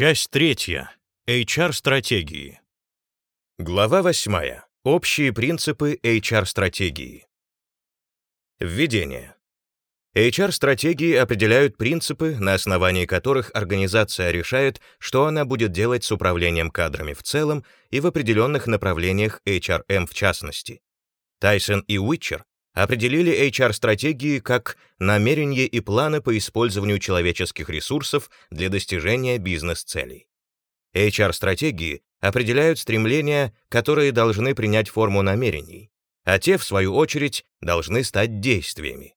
Часть третья. HR-стратегии. Глава восьмая. Общие принципы HR-стратегии. Введение. HR-стратегии определяют принципы, на основании которых организация решает, что она будет делать с управлением кадрами в целом и в определенных направлениях HRM в частности. Тайсон и Уитчер определили HR-стратегии как намерения и планы по использованию человеческих ресурсов для достижения бизнес-целей. HR-стратегии определяют стремления, которые должны принять форму намерений, а те, в свою очередь, должны стать действиями.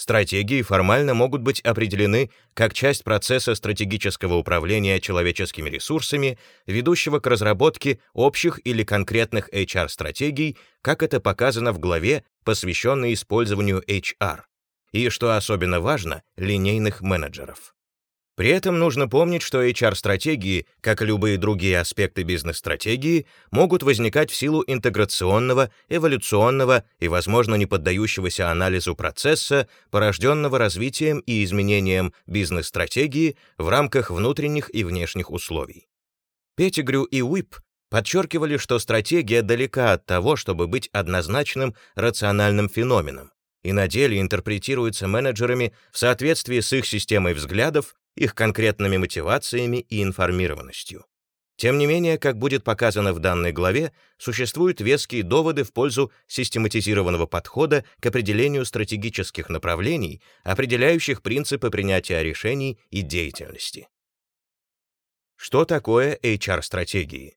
Стратегии формально могут быть определены как часть процесса стратегического управления человеческими ресурсами, ведущего к разработке общих или конкретных HR-стратегий, как это показано в главе, посвященной использованию HR, и, что особенно важно, линейных менеджеров. При этом нужно помнить, что HR-стратегии, как и любые другие аспекты бизнес-стратегии, могут возникать в силу интеграционного, эволюционного и, возможно, не поддающегося анализу процесса, порожденного развитием и изменением бизнес-стратегии в рамках внутренних и внешних условий. Петтигрю и Уип подчеркивали, что стратегия далека от того, чтобы быть однозначным рациональным феноменом, и на деле интерпретируется менеджерами в соответствии с их системой взглядов их конкретными мотивациями и информированностью. Тем не менее, как будет показано в данной главе, существуют веские доводы в пользу систематизированного подхода к определению стратегических направлений, определяющих принципы принятия решений и деятельности. Что такое HR-стратегии?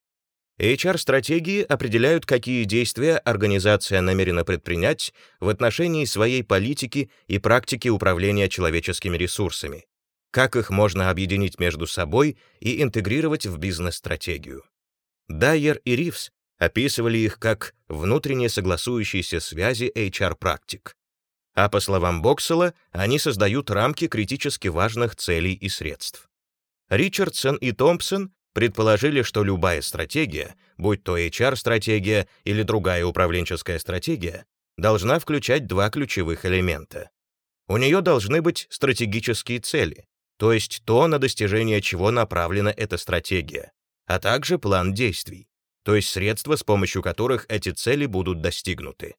HR-стратегии определяют, какие действия организация намерена предпринять в отношении своей политики и практики управления человеческими ресурсами, как их можно объединить между собой и интегрировать в бизнес-стратегию. Дайер и Ривз описывали их как внутренне согласующиеся связи HR-практик. А по словам Боксела, они создают рамки критически важных целей и средств. Ричардсон и Томпсон предположили, что любая стратегия, будь то HR-стратегия или другая управленческая стратегия, должна включать два ключевых элемента. У нее должны быть стратегические цели, то есть то, на достижение чего направлена эта стратегия, а также план действий, то есть средства, с помощью которых эти цели будут достигнуты.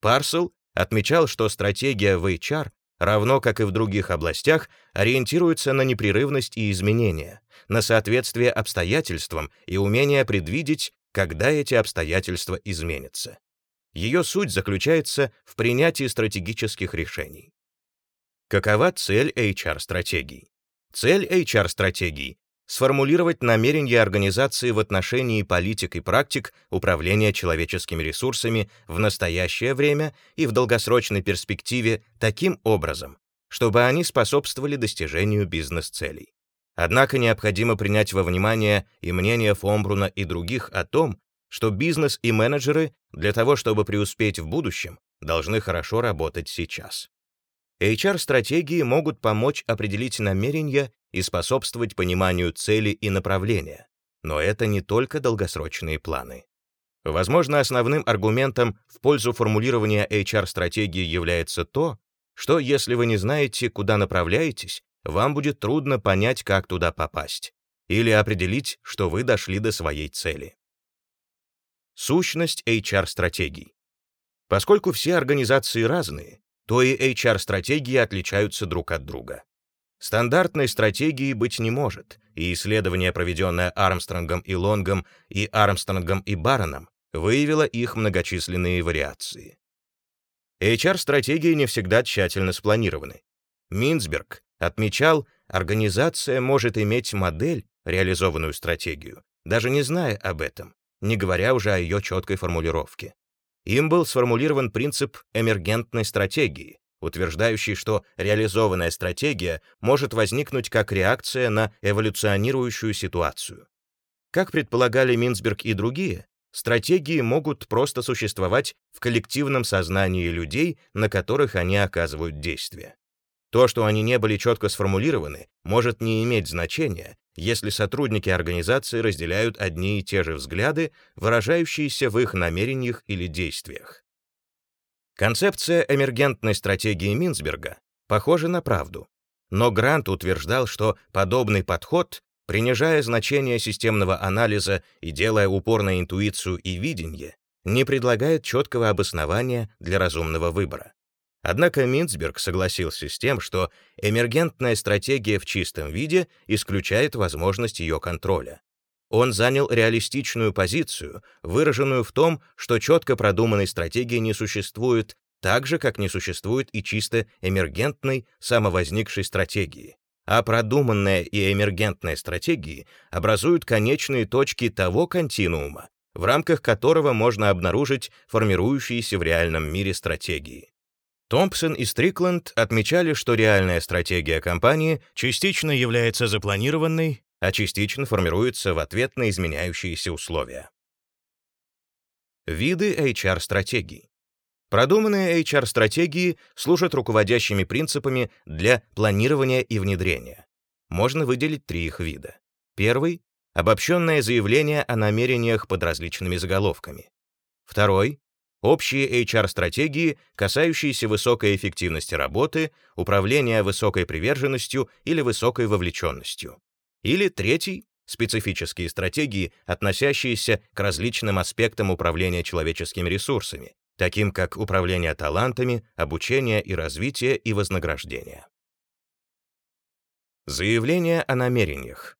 Парсел отмечал, что стратегия в HR, равно как и в других областях, ориентируется на непрерывность и изменения, на соответствие обстоятельствам и умение предвидеть, когда эти обстоятельства изменятся. Ее суть заключается в принятии стратегических решений. Какова цель HR-стратегий? Цель HR-стратегий — сформулировать намерения организации в отношении политик и практик управления человеческими ресурсами в настоящее время и в долгосрочной перспективе таким образом, чтобы они способствовали достижению бизнес-целей. Однако необходимо принять во внимание и мнение Фомбруна и других о том, что бизнес и менеджеры для того, чтобы преуспеть в будущем, должны хорошо работать сейчас. HR-стратегии могут помочь определить намерения и способствовать пониманию цели и направления, но это не только долгосрочные планы. Возможно, основным аргументом в пользу формулирования HR-стратегии является то, что если вы не знаете, куда направляетесь, вам будет трудно понять, как туда попасть, или определить, что вы дошли до своей цели. Сущность HR-стратегий. Поскольку все организации разные, то и HR-стратегии отличаются друг от друга. Стандартной стратегии быть не может, и исследование, проведенное Армстронгом и Лонгом и Армстронгом и Бароном, выявило их многочисленные вариации. HR-стратегии не всегда тщательно спланированы. Минцберг отмечал, организация может иметь модель, реализованную стратегию, даже не зная об этом, не говоря уже о ее четкой формулировке. Им был сформулирован принцип эмергентной стратегии, утверждающий, что реализованная стратегия может возникнуть как реакция на эволюционирующую ситуацию. Как предполагали Минсберг и другие, стратегии могут просто существовать в коллективном сознании людей, на которых они оказывают действие. То, что они не были четко сформулированы, может не иметь значения, если сотрудники организации разделяют одни и те же взгляды, выражающиеся в их намерениях или действиях. Концепция эмергентной стратегии Минсберга похожа на правду, но Грант утверждал, что подобный подход принижая значение системного анализа и делая упор на интуицию и видение, не предлагает четкого обоснования для разумного выбора. Однако Минцберг согласился с тем, что эмергентная стратегия в чистом виде исключает возможность ее контроля. Он занял реалистичную позицию, выраженную в том, что четко продуманной стратегии не существует, так же, как не существует и чисто эмергентной самовозникшей стратегии. А продуманная и эмергентная стратегии образуют конечные точки того континуума, в рамках которого можно обнаружить формирующиеся в реальном мире стратегии. Томпсон и Стрикленд отмечали, что реальная стратегия компании частично является запланированной, а частично формируется в ответ на изменяющиеся условия. Виды HR-стратегий. Продуманные HR-стратегии служат руководящими принципами для планирования и внедрения. Можно выделить три их вида. Первый — обобщенное заявление о намерениях под различными заголовками. Второй — общие HR-стратегии, касающиеся высокой эффективности работы, управления высокой приверженностью или высокой вовлеченностью. Или третий — специфические стратегии, относящиеся к различным аспектам управления человеческими ресурсами, таким как управление талантами, обучение и развитие и вознаграждение. Заявление о намерениях.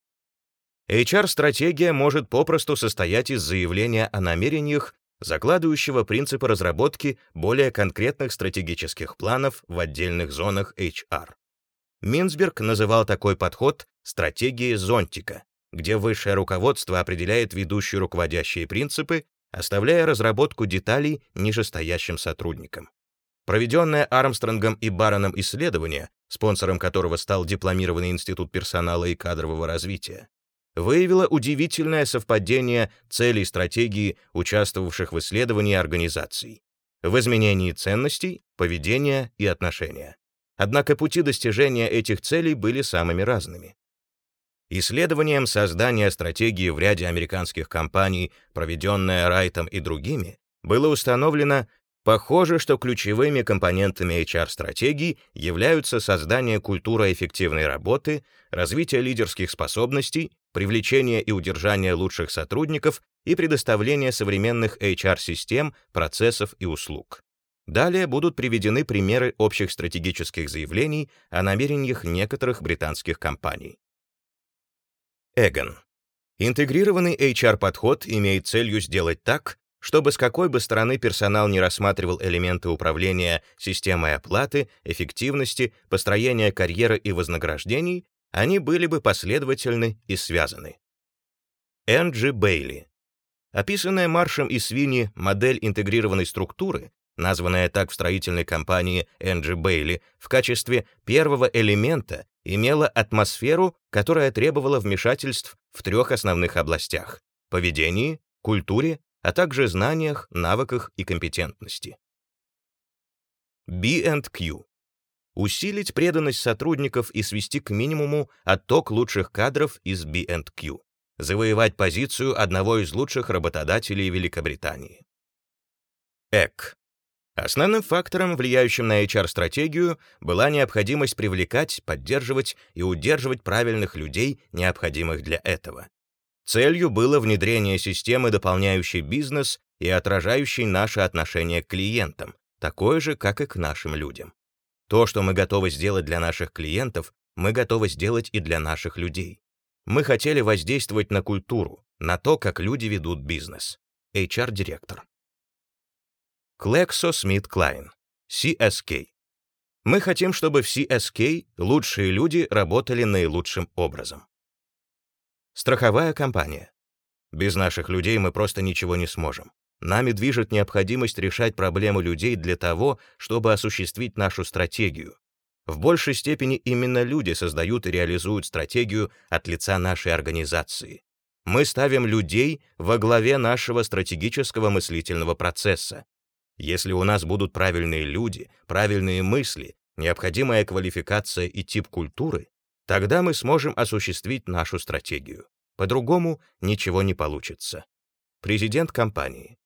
HR-стратегия может попросту состоять из заявления о намерениях, закладывающего принципы разработки более конкретных стратегических планов в отдельных зонах HR. Минсберг называл такой подход стратегией зонтика, где высшее руководство определяет ведущие руководящие принципы, оставляя разработку деталей нижестоящим сотрудникам. Проведенное Армстронгом и Бароном исследование, спонсором которого стал дипломированный Институт персонала и кадрового развития, выявило удивительное совпадение целей стратегии участвовавших в исследовании организаций в изменении ценностей, поведения и отношения. Однако пути достижения этих целей были самыми разными. Исследованием создания стратегии в ряде американских компаний, проведенное Райтом и другими, было установлено, похоже, что ключевыми компонентами HR-стратегий являются создание культуры эффективной работы, развитие лидерских способностей, привлечение и удержание лучших сотрудников и предоставление современных HR-систем, процессов и услуг. Далее будут приведены примеры общих стратегических заявлений о намерениях некоторых британских компаний. Эгон. Интегрированный HR-подход имеет целью сделать так, чтобы с какой бы стороны персонал не рассматривал элементы управления системой оплаты, эффективности, построения карьеры и вознаграждений, они были бы последовательны и связаны. Энджи Бейли. Описанная Маршем и Свини модель интегрированной структуры названная так в строительной компании Энджи Бейли, в качестве первого элемента имела атмосферу, которая требовала вмешательств в трех основных областях — поведении, культуре, а также знаниях, навыках и компетентности. B&Q. Усилить преданность сотрудников и свести к минимуму отток лучших кадров из B&Q. Завоевать позицию одного из лучших работодателей Великобритании. ЭК. Основным фактором, влияющим на HR-стратегию, была необходимость привлекать, поддерживать и удерживать правильных людей, необходимых для этого. Целью было внедрение системы, дополняющей бизнес и отражающей наше отношение к клиентам, такое же, как и к нашим людям. То, что мы готовы сделать для наших клиентов, мы готовы сделать и для наших людей. Мы хотели воздействовать на культуру, на то, как люди ведут бизнес. HR-директор. Клексо Смит Клайн, CSK. Мы хотим, чтобы в CSK лучшие люди работали наилучшим образом. Страховая компания. Без наших людей мы просто ничего не сможем. Нами движет необходимость решать проблемы людей для того, чтобы осуществить нашу стратегию. В большей степени именно люди создают и реализуют стратегию от лица нашей организации. Мы ставим людей во главе нашего стратегического мыслительного процесса, если у нас будут правильные люди, правильные мысли, необходимая квалификация и тип культуры, тогда мы сможем осуществить нашу стратегию. По-другому ничего не получится. Президент компании.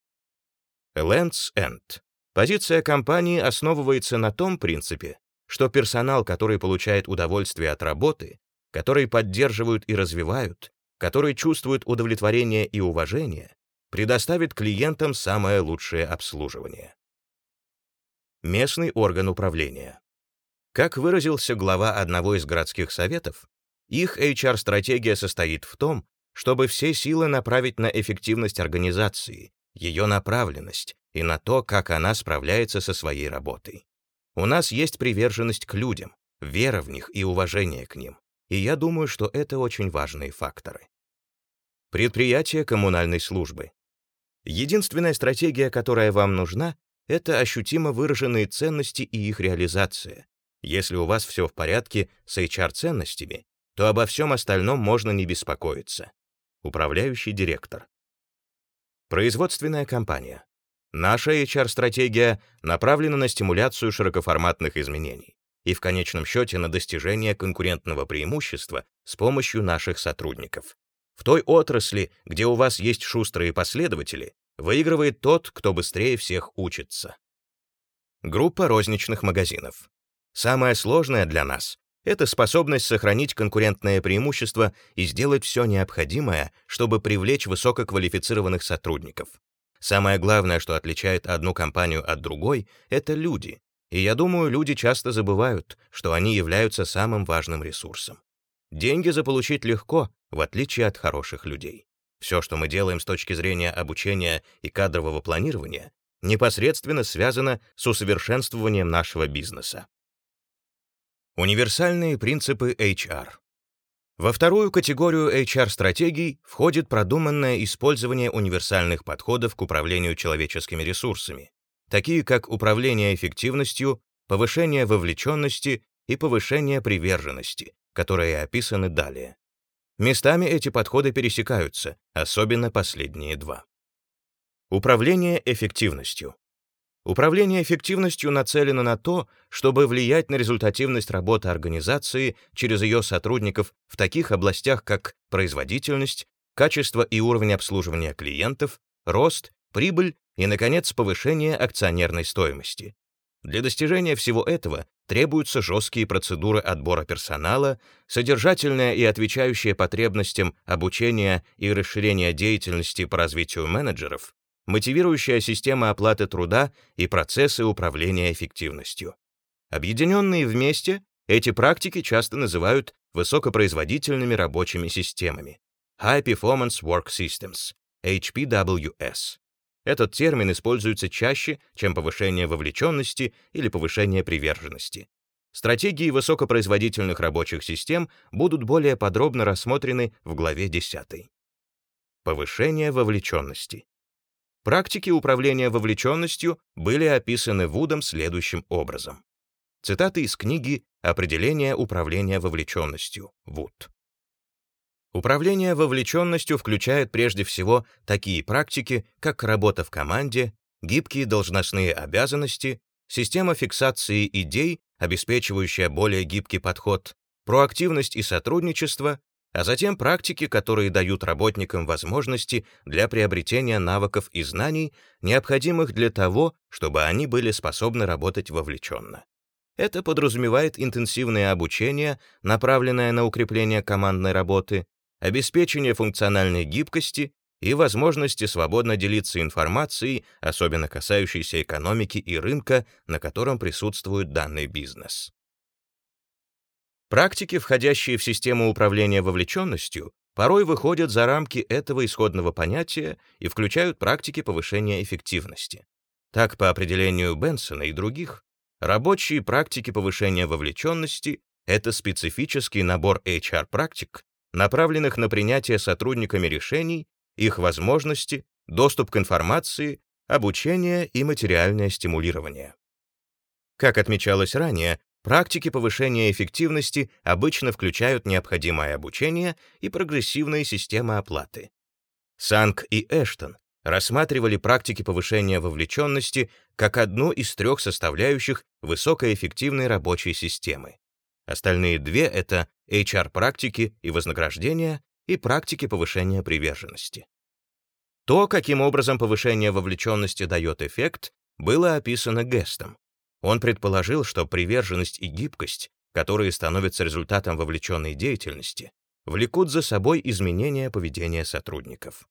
Land's End. Позиция компании основывается на том принципе, что персонал, который получает удовольствие от работы, которые поддерживают и развивают, которые чувствуют удовлетворение и уважение, предоставит клиентам самое лучшее обслуживание. Местный орган управления. Как выразился глава одного из городских советов, их HR-стратегия состоит в том, чтобы все силы направить на эффективность организации, ее направленность и на то, как она справляется со своей работой. У нас есть приверженность к людям, вера в них и уважение к ним. И я думаю, что это очень важные факторы. Предприятие коммунальной службы. Единственная стратегия, которая вам нужна, это ощутимо выраженные ценности и их реализация. Если у вас все в порядке с HR-ценностями, то обо всем остальном можно не беспокоиться. Управляющий директор. Производственная компания. Наша HR-стратегия направлена на стимуляцию широкоформатных изменений и в конечном счете на достижение конкурентного преимущества с помощью наших сотрудников. В той отрасли, где у вас есть шустрые последователи, выигрывает тот, кто быстрее всех учится. Группа розничных магазинов. Самое сложное для нас — это способность сохранить конкурентное преимущество и сделать все необходимое, чтобы привлечь высококвалифицированных сотрудников. Самое главное, что отличает одну компанию от другой, это люди. И я думаю, люди часто забывают, что они являются самым важным ресурсом. Деньги заполучить легко, в отличие от хороших людей. Все, что мы делаем с точки зрения обучения и кадрового планирования, непосредственно связано с усовершенствованием нашего бизнеса. Универсальные принципы HR. Во вторую категорию HR-стратегий входит продуманное использование универсальных подходов к управлению человеческими ресурсами, такие как управление эффективностью, повышение вовлеченности и повышение приверженности, которые описаны далее. Местами эти подходы пересекаются, особенно последние два. Управление эффективностью. Управление эффективностью нацелено на то, чтобы влиять на результативность работы организации через ее сотрудников в таких областях, как производительность, качество и уровень обслуживания клиентов, рост, прибыль и, наконец, повышение акционерной стоимости. Для достижения всего этого требуются жесткие процедуры отбора персонала, содержательное и отвечающее потребностям обучения и расширения деятельности по развитию менеджеров, мотивирующая система оплаты труда и процессы управления эффективностью. Объединенные вместе, эти практики часто называют высокопроизводительными рабочими системами High Performance Work Systems, HPWS. Этот термин используется чаще, чем повышение вовлеченности или повышение приверженности. Стратегии высокопроизводительных рабочих систем будут более подробно рассмотрены в главе 10. Повышение вовлеченности. Практики управления вовлеченностью были описаны Вудом следующим образом. Цитаты из книги «Определение управления вовлеченностью» Вуд. Управление вовлеченностью включает прежде всего такие практики, как работа в команде, гибкие должностные обязанности, система фиксации идей, обеспечивающая более гибкий подход, проактивность и сотрудничество, а затем практики, которые дают работникам возможности для приобретения навыков и знаний, необходимых для того, чтобы они были способны работать вовлеченно. Это подразумевает интенсивное обучение, направленное на укрепление командной работы, обеспечение функциональной гибкости и возможности свободно делиться информацией, особенно касающейся экономики и рынка, на котором присутствует данный бизнес. Практики, входящие в систему управления вовлеченностью, порой выходят за рамки этого исходного понятия и включают практики повышения эффективности. Так, по определению Бенсона и других, рабочие практики повышения вовлеченности — это специфический набор HR-практик, направленных на принятие сотрудниками решений, их возможности, доступ к информации, обучение и материальное стимулирование. Как отмечалось ранее, практики повышения эффективности обычно включают необходимое обучение и прогрессивные системы оплаты. Санг и Эштон рассматривали практики повышения вовлеченности как одну из трех составляющих высокоэффективной рабочей системы. Остальные две — это HR-практики и вознаграждения и практики повышения приверженности. То, каким образом повышение вовлеченности дает эффект, было описано Гестом. Он предположил, что приверженность и гибкость которые становятся результатом вовлеченной деятельности, влекут за собой изменения поведения сотрудников.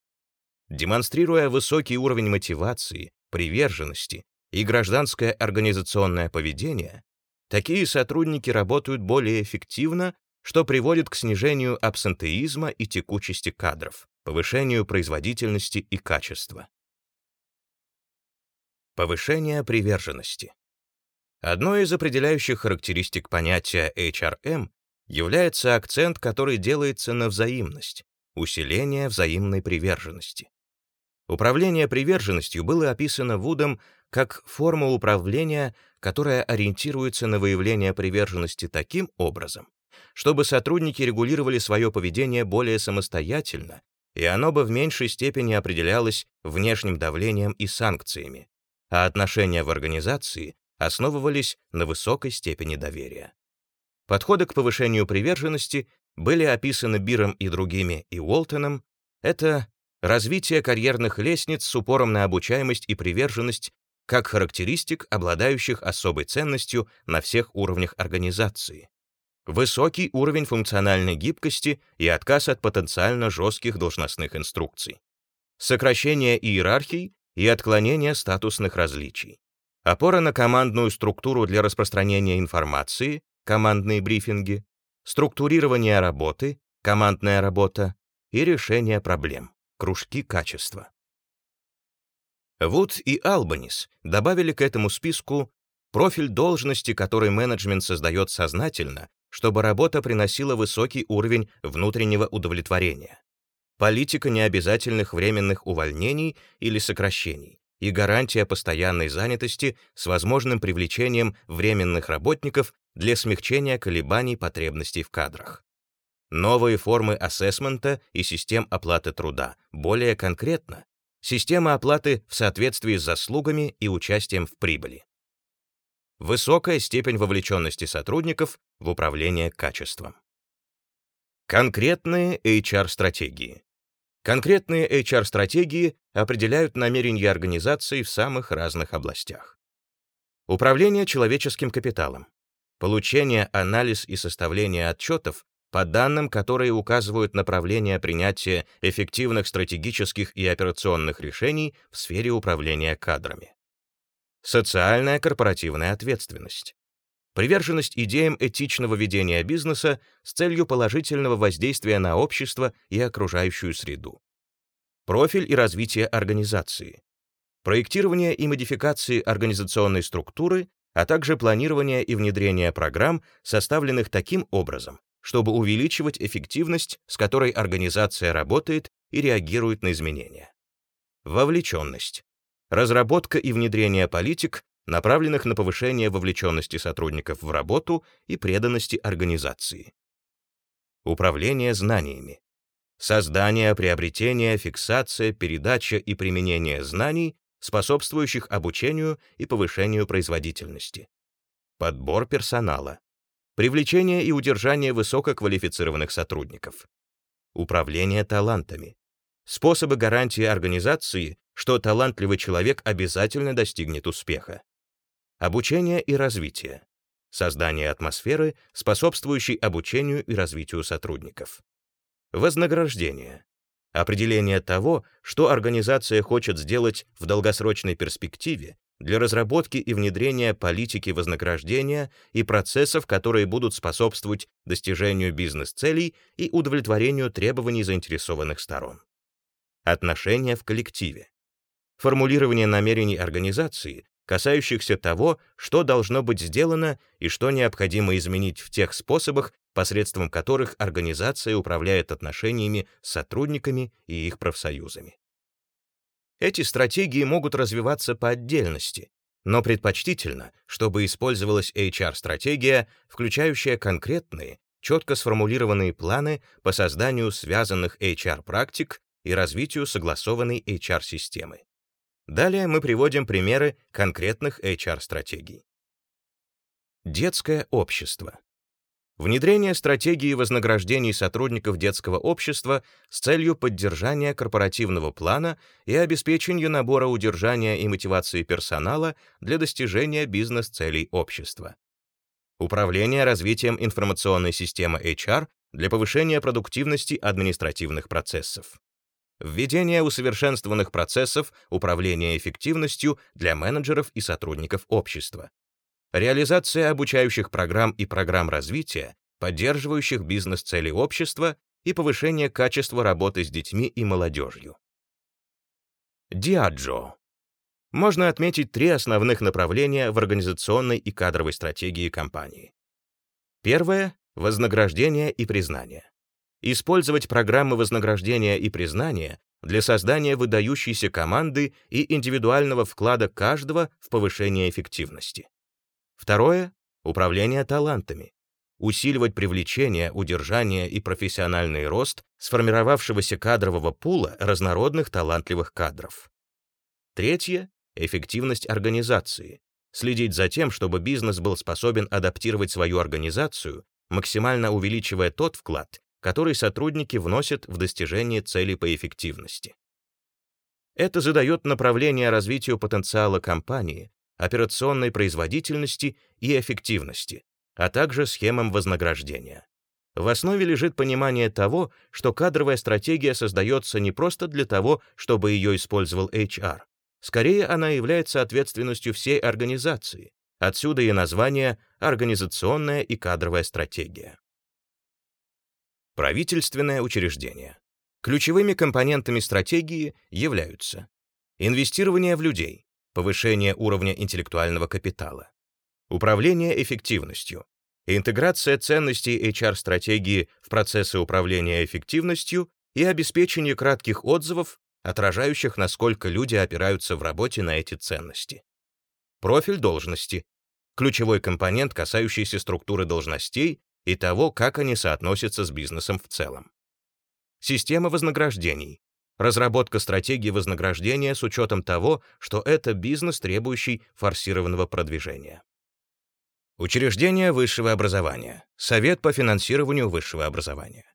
Демонстрируя высокий уровень мотивации, приверженности и гражданское организационное поведение, такие сотрудники работают более эффективно, что приводит к снижению абсентеизма и текучести кадров, повышению производительности и качества. Повышение приверженности. Одной из определяющих характеристик понятия HRM является акцент, который делается на взаимность, усиление взаимной приверженности. Управление приверженностью было описано Вудом как форма управления, которая ориентируется на выявление приверженности таким образом, чтобы сотрудники регулировали свое поведение более самостоятельно, и оно бы в меньшей степени определялось внешним давлением и санкциями, а отношения в организации основывались на высокой степени доверия. Подходы к повышению приверженности были описаны Биром и другими и Уолтоном. Это развитие карьерных лестниц с упором на обучаемость и приверженность как характеристик, обладающих особой ценностью на всех уровнях организации. Высокий уровень функциональной гибкости и отказ от потенциально жестких должностных инструкций. Сокращение иерархий и отклонение статусных различий. Опора на командную структуру для распространения информации, командные брифинги, структурирование работы, командная работа и решение проблем, кружки качества. Вуд и Албанис добавили к этому списку профиль должности, который менеджмент создает сознательно, чтобы работа приносила высокий уровень внутреннего удовлетворения. Политика необязательных временных увольнений или сокращений и гарантия постоянной занятости с возможным привлечением временных работников для смягчения колебаний потребностей в кадрах. Новые формы ассессмента и систем оплаты труда, более конкретно, Система оплаты в соответствии с заслугами и участием в прибыли. Высокая степень вовлеченности сотрудников в управление качеством. Конкретные HR-стратегии. Конкретные HR-стратегии определяют намерения организации в самых разных областях. Управление человеческим капиталом. Получение, анализ и составление отчетов по данным, которые указывают направление принятия эффективных стратегических и операционных решений в сфере управления кадрами. Социальная корпоративная ответственность. Приверженность идеям этичного ведения бизнеса с целью положительного воздействия на общество и окружающую среду. Профиль и развитие организации. Проектирование и модификации организационной структуры, а также планирование и внедрение программ, составленных таким образом, чтобы увеличивать эффективность, с которой организация работает и реагирует на изменения. Вовлеченность. Разработка и внедрение политик, направленных на повышение вовлеченности сотрудников в работу и преданности организации. Управление знаниями. Создание, приобретение, фиксация, передача и применение знаний, способствующих обучению и повышению производительности. Подбор персонала привлечение и удержание высококвалифицированных сотрудников, управление талантами, способы гарантии организации, что талантливый человек обязательно достигнет успеха, обучение и развитие, создание атмосферы, способствующей обучению и развитию сотрудников, вознаграждение, определение того, что организация хочет сделать в долгосрочной перспективе для разработки и внедрения политики вознаграждения и процессов, которые будут способствовать достижению бизнес-целей и удовлетворению требований заинтересованных сторон. Отношения в коллективе. Формулирование намерений организации, касающихся того, что должно быть сделано и что необходимо изменить в тех способах, посредством которых организация управляет отношениями с сотрудниками и их профсоюзами. Эти стратегии могут развиваться по отдельности, но предпочтительно, чтобы использовалась HR-стратегия, включающая конкретные, четко сформулированные планы по созданию связанных HR-практик и развитию согласованной HR-системы. Далее мы приводим примеры конкретных HR-стратегий. Детское общество. Внедрение стратегии вознаграждений сотрудников детского общества с целью поддержания корпоративного плана и обеспечения набора удержания и мотивации персонала для достижения бизнес-целей общества. Управление развитием информационной системы HR для повышения продуктивности административных процессов. Введение усовершенствованных процессов управления эффективностью для менеджеров и сотрудников общества. Реализация обучающих программ и программ развития, поддерживающих бизнес-цели общества и повышение качества работы с детьми и молодежью. Диаджо. Можно отметить три основных направления в организационной и кадровой стратегии компании. Первое — вознаграждение и признание. Использовать программы вознаграждения и признания для создания выдающейся команды и индивидуального вклада каждого в повышение эффективности. Второе — управление талантами. Усиливать привлечение, удержание и профессиональный рост сформировавшегося кадрового пула разнородных талантливых кадров. Третье — эффективность организации. Следить за тем, чтобы бизнес был способен адаптировать свою организацию, максимально увеличивая тот вклад, который сотрудники вносят в достижение целей по эффективности. Это задает направление развитию потенциала компании, операционной производительности и эффективности, а также схемам вознаграждения. В основе лежит понимание того, что кадровая стратегия создается не просто для того, чтобы ее использовал HR. Скорее, она является ответственностью всей организации. Отсюда и название «Организационная и кадровая стратегия». Правительственное учреждение. Ключевыми компонентами стратегии являются инвестирование в людей, повышение уровня интеллектуального капитала, управление эффективностью, интеграция ценностей HR-стратегии в процессы управления эффективностью и обеспечение кратких отзывов, отражающих, насколько люди опираются в работе на эти ценности. Профиль должности — ключевой компонент, касающийся структуры должностей и того, как они соотносятся с бизнесом в целом. Система вознаграждений. Разработка стратегии вознаграждения с учетом того, что это бизнес, требующий форсированного продвижения. Учреждение высшего образования. Совет по финансированию высшего образования.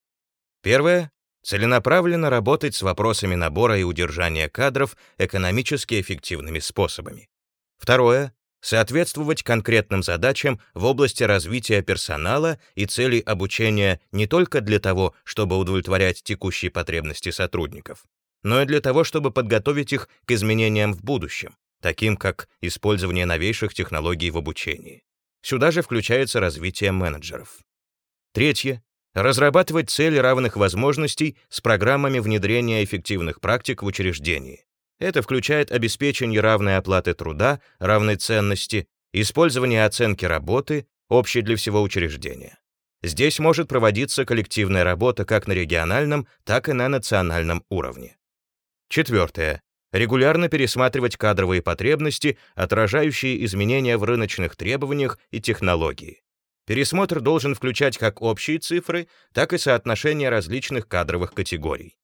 Первое. Целенаправленно работать с вопросами набора и удержания кадров экономически эффективными способами. Второе соответствовать конкретным задачам в области развития персонала и целей обучения не только для того, чтобы удовлетворять текущие потребности сотрудников, но и для того, чтобы подготовить их к изменениям в будущем, таким как использование новейших технологий в обучении. Сюда же включается развитие менеджеров. Третье. Разрабатывать цели равных возможностей с программами внедрения эффективных практик в учреждении, это включает обеспечение равной оплаты труда, равной ценности, использование оценки работы, общей для всего учреждения. Здесь может проводиться коллективная работа как на региональном, так и на национальном уровне. Четвертое. Регулярно пересматривать кадровые потребности, отражающие изменения в рыночных требованиях и технологии. Пересмотр должен включать как общие цифры, так и соотношение различных кадровых категорий.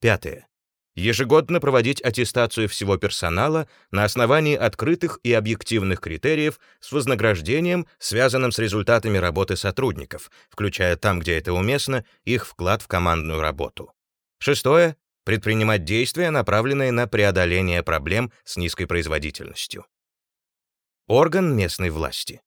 Пятое ежегодно проводить аттестацию всего персонала на основании открытых и объективных критериев с вознаграждением, связанным с результатами работы сотрудников, включая там, где это уместно, их вклад в командную работу. Шестое — предпринимать действия, направленные на преодоление проблем с низкой производительностью. Орган местной власти.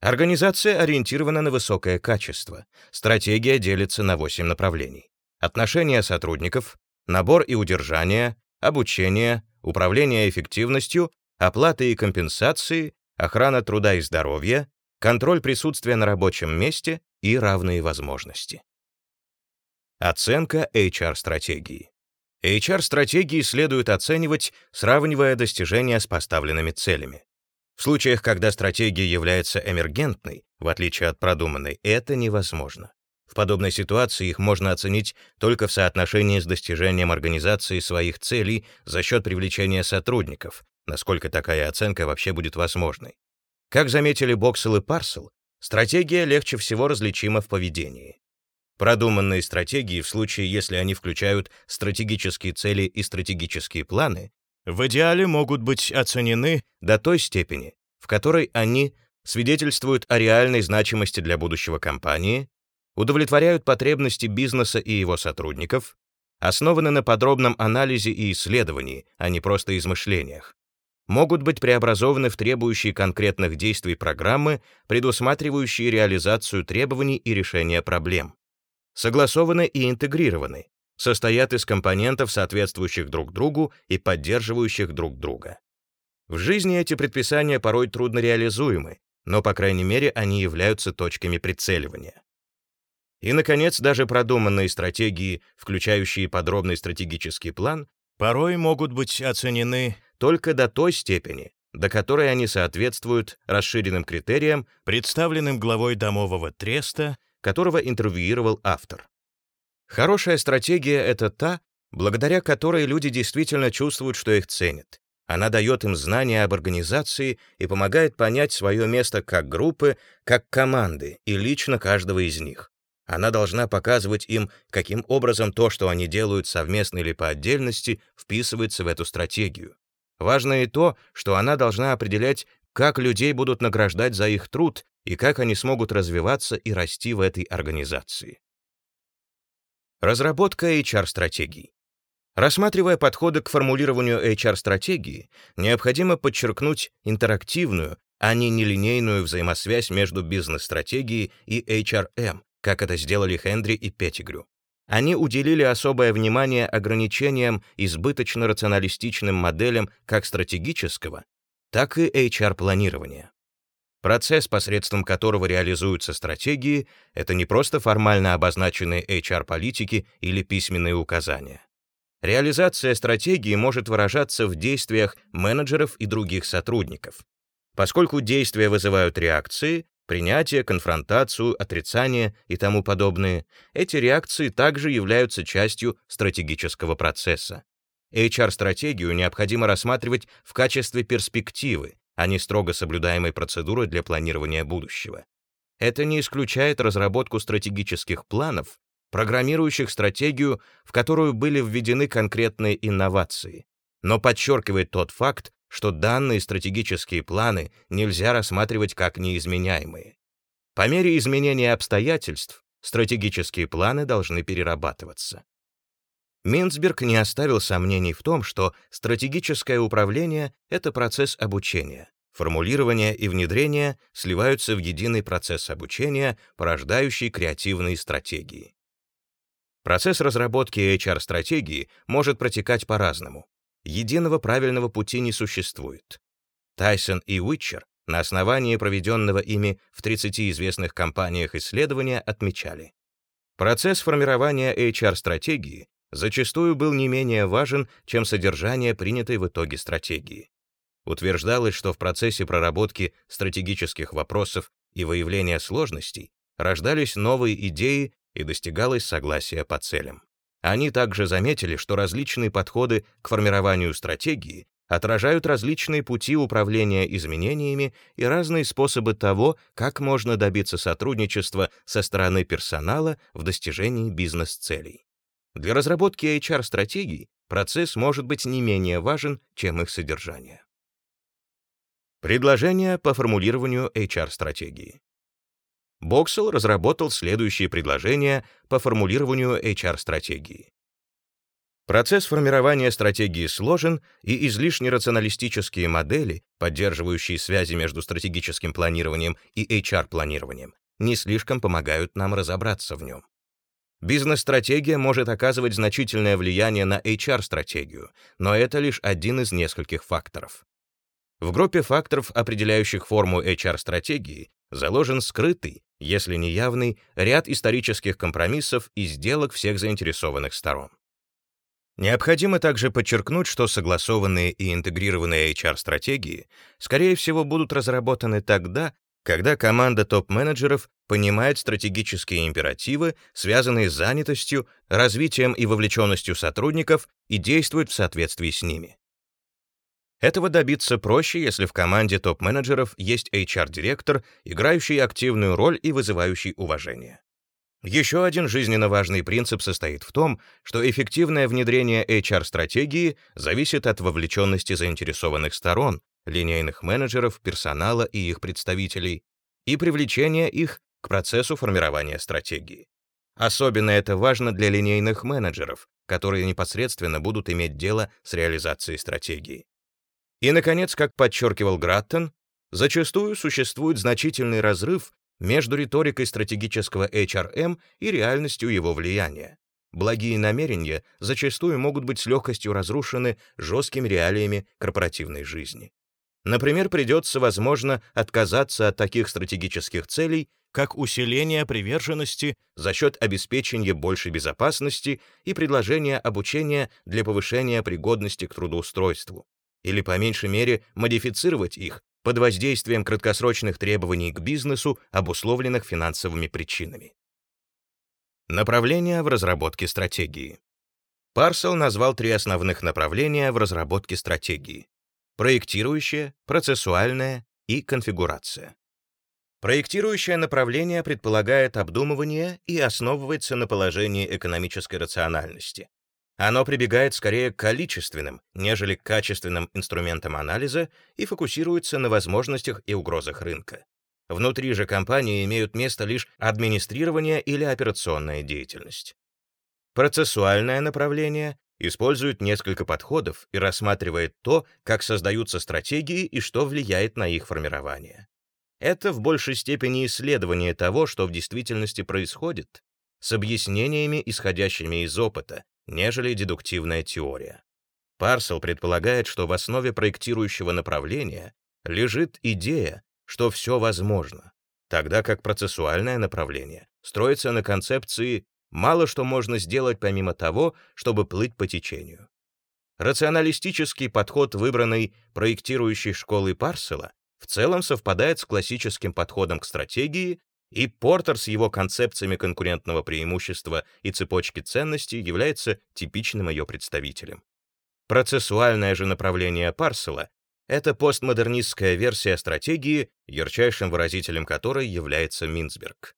Организация ориентирована на высокое качество. Стратегия делится на 8 направлений. Отношения сотрудников, набор и удержание, обучение, управление эффективностью, оплата и компенсации, охрана труда и здоровья, контроль присутствия на рабочем месте и равные возможности. Оценка HR-стратегии. HR-стратегии следует оценивать, сравнивая достижения с поставленными целями. В случаях, когда стратегия является эмергентной, в отличие от продуманной, это невозможно. В подобной ситуации их можно оценить только в соотношении с достижением организации своих целей за счет привлечения сотрудников, насколько такая оценка вообще будет возможной. Как заметили Боксел и Парсел, стратегия легче всего различима в поведении. Продуманные стратегии, в случае, если они включают стратегические цели и стратегические планы, в идеале могут быть оценены до той степени, в которой они свидетельствуют о реальной значимости для будущего компании, удовлетворяют потребности бизнеса и его сотрудников, основаны на подробном анализе и исследовании, а не просто измышлениях, могут быть преобразованы в требующие конкретных действий программы, предусматривающие реализацию требований и решение проблем. Согласованы и интегрированы, состоят из компонентов, соответствующих друг другу и поддерживающих друг друга. В жизни эти предписания порой трудно реализуемы, но, по крайней мере, они являются точками прицеливания. И, наконец, даже продуманные стратегии, включающие подробный стратегический план, порой могут быть оценены только до той степени, до которой они соответствуют расширенным критериям, представленным главой домового треста, которого интервьюировал автор. Хорошая стратегия — это та, благодаря которой люди действительно чувствуют, что их ценят. Она дает им знания об организации и помогает понять свое место как группы, как команды и лично каждого из них. Она должна показывать им, каким образом то, что они делают совместно или по отдельности, вписывается в эту стратегию. Важно и то, что она должна определять, как людей будут награждать за их труд и как они смогут развиваться и расти в этой организации. Разработка HR-стратегий. Рассматривая подходы к формулированию HR-стратегии, необходимо подчеркнуть интерактивную, а не нелинейную взаимосвязь между бизнес-стратегией и HRM, как это сделали Хендри и Петтигрю. Они уделили особое внимание ограничениям избыточно-рационалистичным моделям как стратегического, так и HR-планирования. Процесс, посредством которого реализуются стратегии, это не просто формально обозначенные HR-политики или письменные указания. Реализация стратегии может выражаться в действиях менеджеров и других сотрудников. Поскольку действия вызывают реакции, принятие, конфронтацию, отрицание и тому подобное, эти реакции также являются частью стратегического процесса. HR-стратегию необходимо рассматривать в качестве перспективы, а не строго соблюдаемой процедуры для планирования будущего. Это не исключает разработку стратегических планов, программирующих стратегию, в которую были введены конкретные инновации, но подчеркивает тот факт, что данные стратегические планы нельзя рассматривать как неизменяемые. По мере изменения обстоятельств стратегические планы должны перерабатываться. Минцберг не оставил сомнений в том, что стратегическое управление — это процесс обучения. Формулирование и внедрение сливаются в единый процесс обучения, порождающий креативные стратегии. Процесс разработки HR-стратегии может протекать по-разному. Единого правильного пути не существует. Тайсон и Уитчер на основании проведенного ими в 30 известных компаниях исследования отмечали. Процесс формирования HR-стратегии зачастую был не менее важен, чем содержание принятой в итоге стратегии. Утверждалось, что в процессе проработки стратегических вопросов и выявления сложностей рождались новые идеи и достигалось согласия по целям. Они также заметили, что различные подходы к формированию стратегии отражают различные пути управления изменениями и разные способы того, как можно добиться сотрудничества со стороны персонала в достижении бизнес-целей. Для разработки HR-стратегий процесс может быть не менее важен, чем их содержание. Предложение по формулированию HR-стратегии. Боксел разработал следующие предложения по формулированию HR-стратегии. Процесс формирования стратегии сложен, и излишне рационалистические модели, поддерживающие связи между стратегическим планированием и HR-планированием, не слишком помогают нам разобраться в нем. Бизнес-стратегия может оказывать значительное влияние на HR-стратегию, но это лишь один из нескольких факторов. В группе факторов, определяющих форму HR-стратегии, заложен скрытый, если не явный, ряд исторических компромиссов и сделок всех заинтересованных сторон. Необходимо также подчеркнуть, что согласованные и интегрированные HR-стратегии, скорее всего, будут разработаны тогда, когда команда топ-менеджеров понимает стратегические императивы, связанные с занятостью, развитием и вовлеченностью сотрудников и действует в соответствии с ними. Этого добиться проще, если в команде топ-менеджеров есть HR-директор, играющий активную роль и вызывающий уважение. Еще один жизненно важный принцип состоит в том, что эффективное внедрение HR-стратегии зависит от вовлеченности заинтересованных сторон, линейных менеджеров, персонала и их представителей, и привлечения их к процессу формирования стратегии. Особенно это важно для линейных менеджеров, которые непосредственно будут иметь дело с реализацией стратегии. И, наконец, как подчеркивал Граттон, зачастую существует значительный разрыв между риторикой стратегического HRM и реальностью его влияния. Благие намерения зачастую могут быть с легкостью разрушены жесткими реалиями корпоративной жизни. Например, придется, возможно, отказаться от таких стратегических целей, как усиление приверженности за счет обеспечения большей безопасности и предложения обучения для повышения пригодности к трудоустройству, или по меньшей мере модифицировать их под воздействием краткосрочных требований к бизнесу, обусловленных финансовыми причинами. Направления в разработке стратегии. Парсел назвал три основных направления в разработке стратегии — проектирующая, процессуальная и конфигурация. Проектирующее направление предполагает обдумывание и основывается на положении экономической рациональности. Оно прибегает скорее к количественным, нежели к качественным инструментам анализа и фокусируется на возможностях и угрозах рынка. Внутри же компании имеют место лишь администрирование или операционная деятельность. Процессуальное направление использует несколько подходов и рассматривает то, как создаются стратегии и что влияет на их формирование. Это в большей степени исследование того, что в действительности происходит, с объяснениями, исходящими из опыта, нежели дедуктивная теория. Парсел предполагает, что в основе проектирующего направления лежит идея, что все возможно, тогда как процессуальное направление строится на концепции «мало что можно сделать помимо того, чтобы плыть по течению». Рационалистический подход, выбранный проектирующей школой Парсела, в целом совпадает с классическим подходом к стратегии, и Портер с его концепциями конкурентного преимущества и цепочки ценностей является типичным ее представителем. Процессуальное же направление Парсела — это постмодернистская версия стратегии, ярчайшим выразителем которой является Минцберг.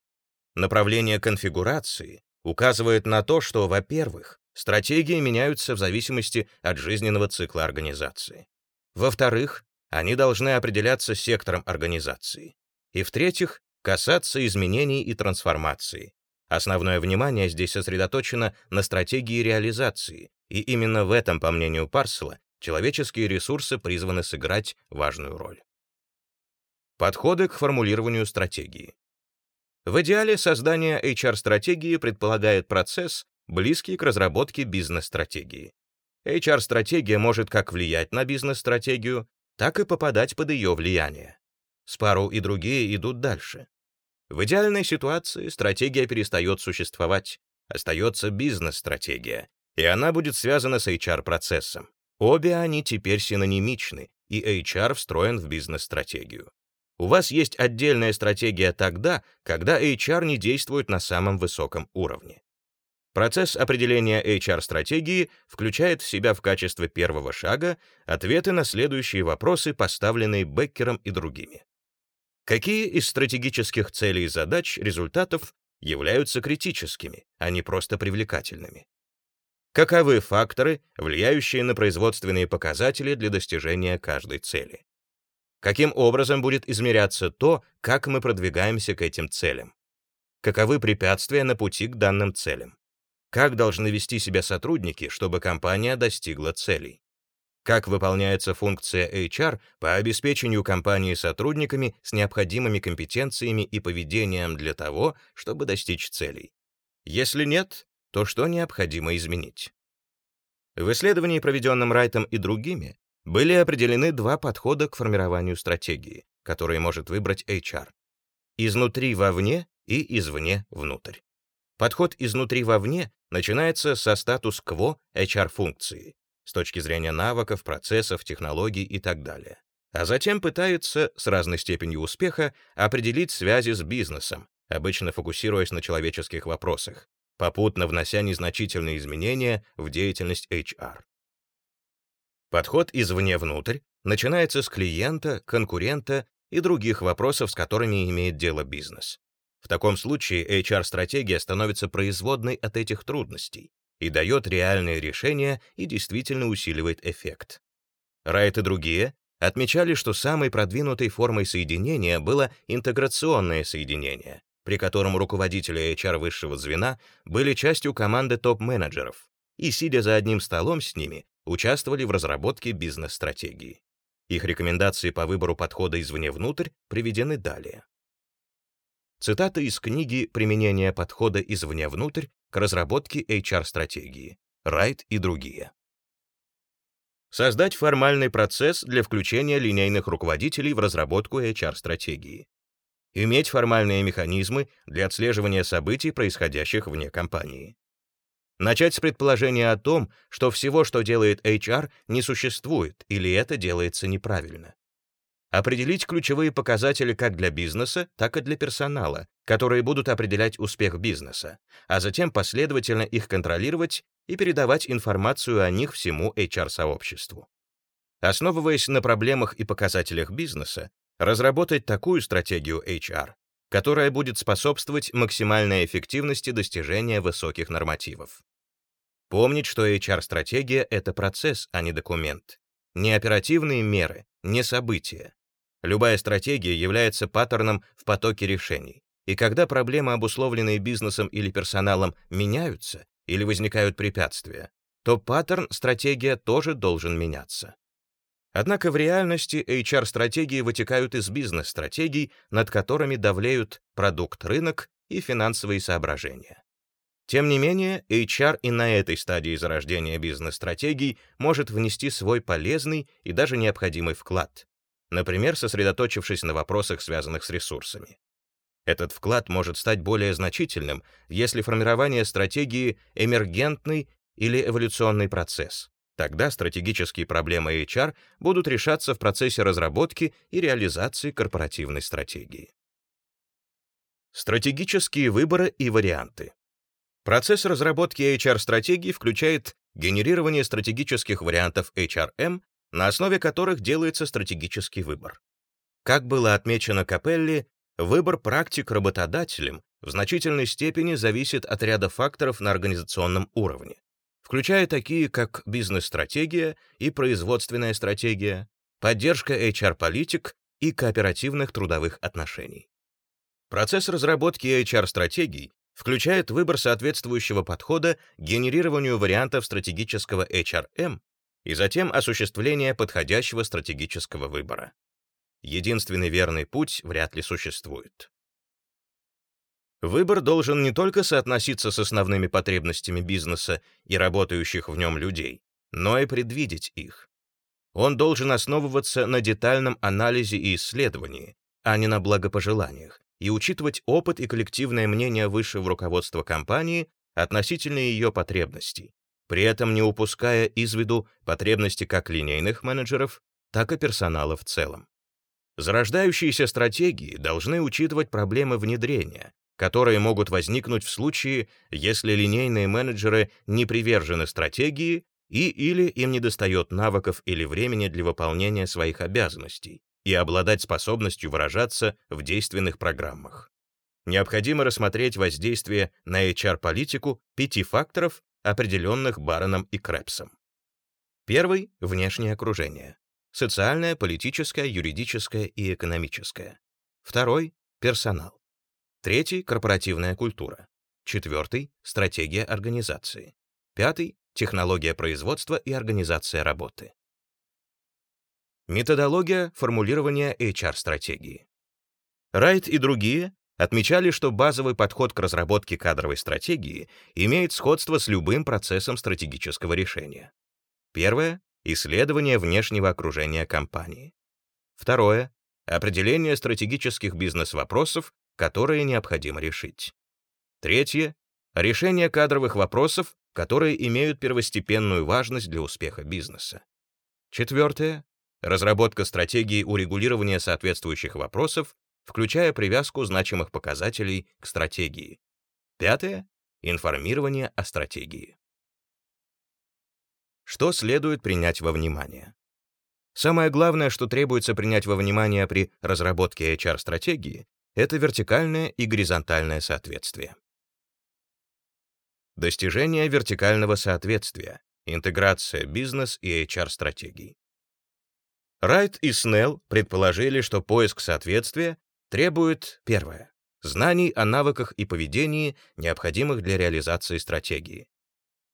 Направление конфигурации указывает на то, что, во-первых, стратегии меняются в зависимости от жизненного цикла организации. Во-вторых, они должны определяться сектором организации. И в-третьих, касаться изменений и трансформации. Основное внимание здесь сосредоточено на стратегии реализации, и именно в этом, по мнению Парсела, человеческие ресурсы призваны сыграть важную роль. Подходы к формулированию стратегии. В идеале создание HR-стратегии предполагает процесс, близкий к разработке бизнес-стратегии. HR-стратегия может как влиять на бизнес-стратегию, так и попадать под ее влияние. Спару и другие идут дальше. В идеальной ситуации стратегия перестает существовать, остается бизнес-стратегия, и она будет связана с HR-процессом. Обе они теперь синонимичны, и HR встроен в бизнес-стратегию. У вас есть отдельная стратегия тогда, когда HR не действует на самом высоком уровне. Процесс определения HR-стратегии включает в себя в качестве первого шага ответы на следующие вопросы, поставленные Беккером и другими. Какие из стратегических целей и задач, результатов являются критическими, а не просто привлекательными? Каковы факторы, влияющие на производственные показатели для достижения каждой цели? Каким образом будет измеряться то, как мы продвигаемся к этим целям? Каковы препятствия на пути к данным целям? Как должны вести себя сотрудники, чтобы компания достигла целей? Как выполняется функция HR по обеспечению компании сотрудниками с необходимыми компетенциями и поведением для того, чтобы достичь целей? Если нет, то что необходимо изменить? В исследовании, проведенном Райтом и другими, были определены два подхода к формированию стратегии, которые может выбрать HR. Изнутри вовне и извне внутрь. Подход изнутри вовне начинается со статус-кво HR-функции с точки зрения навыков, процессов, технологий и так далее. А затем пытается с разной степенью успеха определить связи с бизнесом, обычно фокусируясь на человеческих вопросах, попутно внося незначительные изменения в деятельность HR. Подход извне внутрь начинается с клиента, конкурента и других вопросов, с которыми имеет дело бизнес. В таком случае HR-стратегия становится производной от этих трудностей и дает реальные решения и действительно усиливает эффект. Райт и другие отмечали, что самой продвинутой формой соединения было интеграционное соединение, при котором руководители HR высшего звена были частью команды топ-менеджеров и, сидя за одним столом с ними, участвовали в разработке бизнес-стратегии. Их рекомендации по выбору подхода извне внутрь приведены далее. Цитата из книги «Применение подхода извне внутрь к разработке HR-стратегии. Райт и другие». Создать формальный процесс для включения линейных руководителей в разработку HR-стратегии. Иметь формальные механизмы для отслеживания событий, происходящих вне компании. Начать с предположения о том, что всего, что делает HR, не существует или это делается неправильно. Определить ключевые показатели как для бизнеса, так и для персонала, которые будут определять успех бизнеса, а затем последовательно их контролировать и передавать информацию о них всему HR-сообществу. Основываясь на проблемах и показателях бизнеса, разработать такую стратегию HR, которая будет способствовать максимальной эффективности достижения высоких нормативов. Помнить, что HR-стратегия — это процесс, а не документ. Не оперативные меры, не события. Любая стратегия является паттерном в потоке решений. И когда проблемы, обусловленные бизнесом или персоналом, меняются или возникают препятствия, то паттерн стратегия тоже должен меняться. Однако в реальности HR-стратегии вытекают из бизнес-стратегий, над которыми давлеют продукт-рынок и финансовые соображения. Тем не менее, HR и на этой стадии зарождения бизнес-стратегий может внести свой полезный и даже необходимый вклад, например, сосредоточившись на вопросах, связанных с ресурсами. Этот вклад может стать более значительным, если формирование стратегии — эмергентный или эволюционный процесс. Тогда стратегические проблемы HR будут решаться в процессе разработки и реализации корпоративной стратегии. Стратегические выборы и варианты. Процесс разработки HR-стратегии включает генерирование стратегических вариантов HRM, на основе которых делается стратегический выбор. Как было отмечено Капелли, выбор практик работодателем в значительной степени зависит от ряда факторов на организационном уровне, включая такие как бизнес-стратегия и производственная стратегия, поддержка HR-политик и кооперативных трудовых отношений. Процесс разработки HR-стратегий включает выбор соответствующего подхода генерированию вариантов стратегического HRM и затем осуществление подходящего стратегического выбора. Единственный верный путь вряд ли существует. Выбор должен не только соотноситься с основными потребностями бизнеса и работающих в нем людей, но и предвидеть их. Он должен основываться на детальном анализе и исследовании, а не на благопожеланиях, и учитывать опыт и коллективное мнение высшего руководства компании относительно ее потребностей, при этом не упуская из виду потребности как линейных менеджеров, так и персонала в целом. Зарождающиеся стратегии должны учитывать проблемы внедрения, которые могут возникнуть в случае, если линейные менеджеры не привержены стратегии и или им недостает навыков или времени для выполнения своих обязанностей, и обладать способностью выражаться в действенных программах. Необходимо рассмотреть воздействие на HR-политику пяти факторов, определенных Бароном и Крепсом. Первый — внешнее окружение. Социальное, политическое, юридическое и экономическое. Второй — персонал. Третий — корпоративная культура. Четвертый — стратегия организации. Пятый — технология производства и организация работы. Методология формулирования HR-стратегии. Райт и другие отмечали, что базовый подход к разработке кадровой стратегии имеет сходство с любым процессом стратегического решения. Первое — исследование внешнего окружения компании. Второе — определение стратегических бизнес-вопросов, которые необходимо решить. Третье — решение кадровых вопросов, которые имеют первостепенную важность для успеха бизнеса. Четвертое разработка стратегии урегулирования соответствующих вопросов, включая привязку значимых показателей к стратегии. Пятое — информирование о стратегии. Что следует принять во внимание? Самое главное, что требуется принять во внимание при разработке HR-стратегии, это вертикальное и горизонтальное соответствие. Достижение вертикального соответствия, интеграция бизнес и HR-стратегий. Райт и Снелл предположили, что поиск соответствия требует, первое, знаний о навыках и поведении, необходимых для реализации стратегии.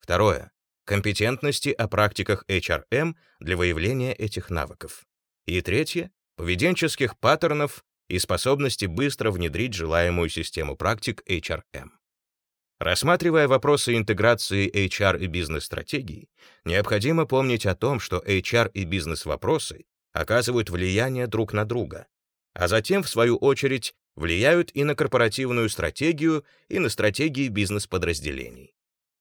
Второе, компетентности о практиках HRM для выявления этих навыков. И третье — поведенческих паттернов и способности быстро внедрить желаемую систему практик HRM. Рассматривая вопросы интеграции HR и бизнес-стратегий, необходимо помнить о том, что HR и бизнес-вопросы оказывают влияние друг на друга, а затем, в свою очередь, влияют и на корпоративную стратегию, и на стратегии бизнес-подразделений.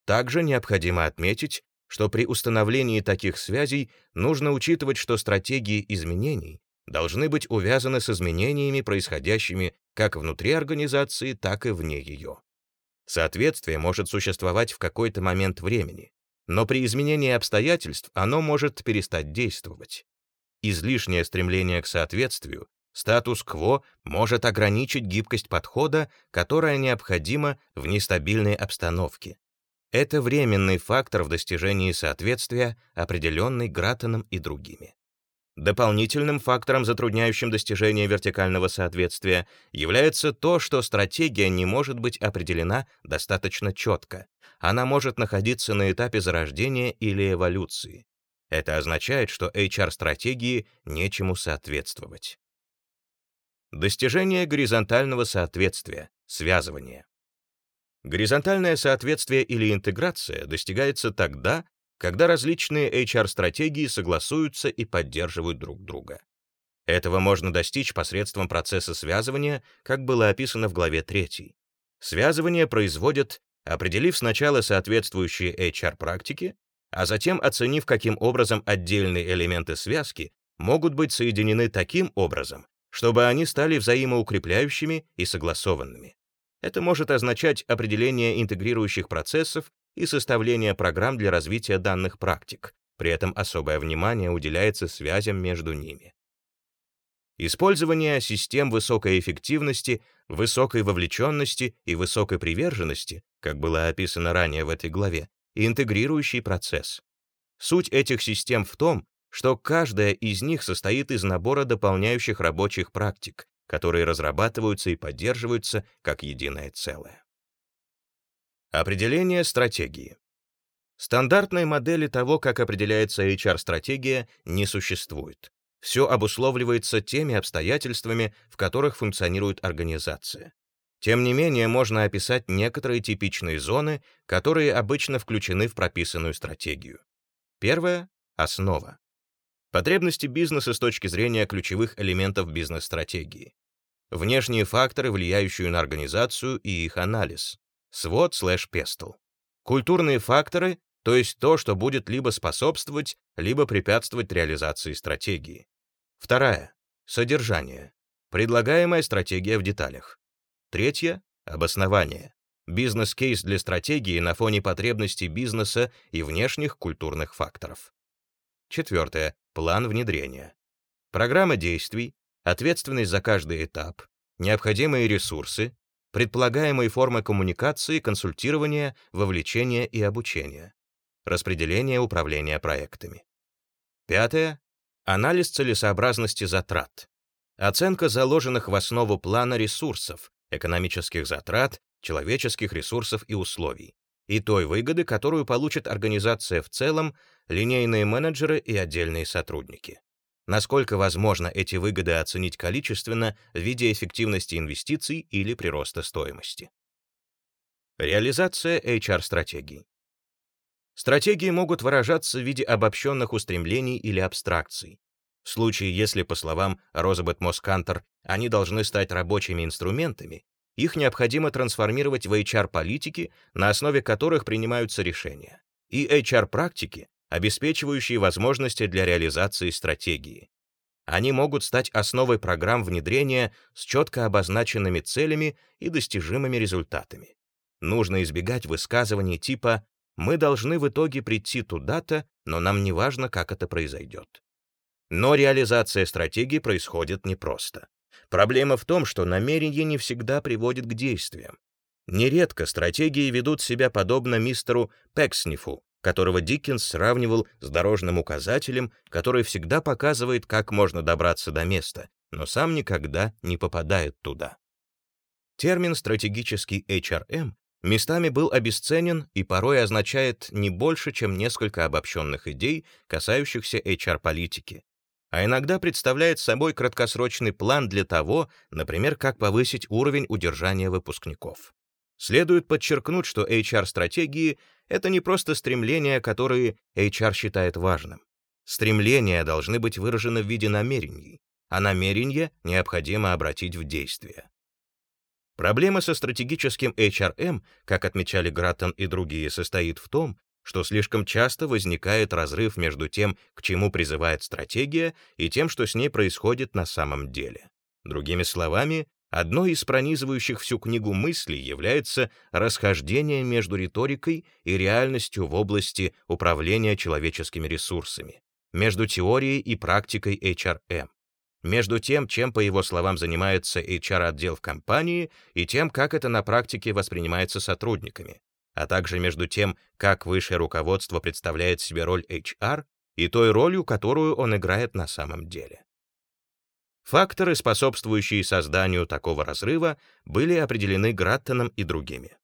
Также необходимо отметить, что при установлении таких связей нужно учитывать, что стратегии изменений должны быть увязаны с изменениями, происходящими как внутри организации, так и вне ее. Соответствие может существовать в какой-то момент времени, но при изменении обстоятельств оно может перестать действовать. Излишнее стремление к соответствию, статус-кво может ограничить гибкость подхода, которая необходима в нестабильной обстановке. Это временный фактор в достижении соответствия, определенный Гратоном и другими. Дополнительным фактором, затрудняющим достижение вертикального соответствия, является то, что стратегия не может быть определена достаточно четко. Она может находиться на этапе зарождения или эволюции. Это означает, что HR-стратегии нечему соответствовать. Достижение горизонтального соответствия, связывание. Горизонтальное соответствие или интеграция достигается тогда, когда различные HR-стратегии согласуются и поддерживают друг друга. Этого можно достичь посредством процесса связывания, как было описано в главе 3. Связывание производят, определив сначала соответствующие HR-практики, а затем оценив, каким образом отдельные элементы связки могут быть соединены таким образом, чтобы они стали взаимоукрепляющими и согласованными. Это может означать определение интегрирующих процессов и составление программ для развития данных практик. При этом особое внимание уделяется связям между ними. Использование систем высокой эффективности, высокой вовлеченности и высокой приверженности, как было описано ранее в этой главе, интегрирующий процесс. Суть этих систем в том, что каждая из них состоит из набора дополняющих рабочих практик, которые разрабатываются и поддерживаются как единое целое. Определение стратегии. Стандартной модели того, как определяется HR-стратегия, не существует. Все обусловливается теми обстоятельствами, в которых функционирует организация. Тем не менее, можно описать некоторые типичные зоны, которые обычно включены в прописанную стратегию. Первое — основа. Потребности бизнеса с точки зрения ключевых элементов бизнес-стратегии. Внешние факторы, влияющие на организацию и их анализ. Свод слэш пестл. Культурные факторы, то есть то, что будет либо способствовать, либо препятствовать реализации стратегии. Вторая. Содержание. Предлагаемая стратегия в деталях. Третье. Обоснование. Бизнес-кейс для стратегии на фоне потребностей бизнеса и внешних культурных факторов. Четвертое. План внедрения. Программа действий, ответственность за каждый этап, необходимые ресурсы, предполагаемые формы коммуникации, консультирования, вовлечения и обучения, распределение управления проектами. Пятое. Анализ целесообразности затрат. Оценка заложенных в основу плана ресурсов, экономических затрат, человеческих ресурсов и условий, и той выгоды, которую получит организация в целом линейные менеджеры и отдельные сотрудники. Насколько возможно эти выгоды оценить количественно в виде эффективности инвестиций или прироста стоимости. Реализация HR-стратегий. Стратегии могут выражаться в виде обобщенных устремлений или абстракций. В случае, если, по словам Розабет Москантер, они должны стать рабочими инструментами, их необходимо трансформировать в HR-политики, на основе которых принимаются решения, и HR-практики, обеспечивающие возможности для реализации стратегии. Они могут стать основой программ внедрения с четко обозначенными целями и достижимыми результатами. Нужно избегать высказываний типа «мы должны в итоге прийти туда-то, но нам не важно, как это произойдет». Но реализация стратегии происходит непросто. Проблема в том, что намерение не всегда приводит к действиям. Нередко стратегии ведут себя подобно мистеру Пекснифу, которого Диккенс сравнивал с дорожным указателем, который всегда показывает, как можно добраться до места, но сам никогда не попадает туда. Термин «стратегический HRM» местами был обесценен и порой означает не больше, чем несколько обобщенных идей, касающихся HR-политики. а иногда представляет собой краткосрочный план для того, например, как повысить уровень удержания выпускников. Следует подчеркнуть, что HR-стратегии — это не просто стремления, которые HR считает важным. Стремления должны быть выражены в виде намерений, а намерения необходимо обратить в действие. Проблема со стратегическим HRM, как отмечали Граттон и другие, состоит в том, что слишком часто возникает разрыв между тем, к чему призывает стратегия, и тем, что с ней происходит на самом деле. Другими словами, одной из пронизывающих всю книгу мыслей является расхождение между риторикой и реальностью в области управления человеческими ресурсами, между теорией и практикой HRM, между тем, чем, по его словам, занимается HR-отдел в компании, и тем, как это на практике воспринимается сотрудниками, а также между тем, как высшее руководство представляет себе роль HR и той ролью, которую он играет на самом деле. Факторы, способствующие созданию такого разрыва, были определены Граттоном и другими.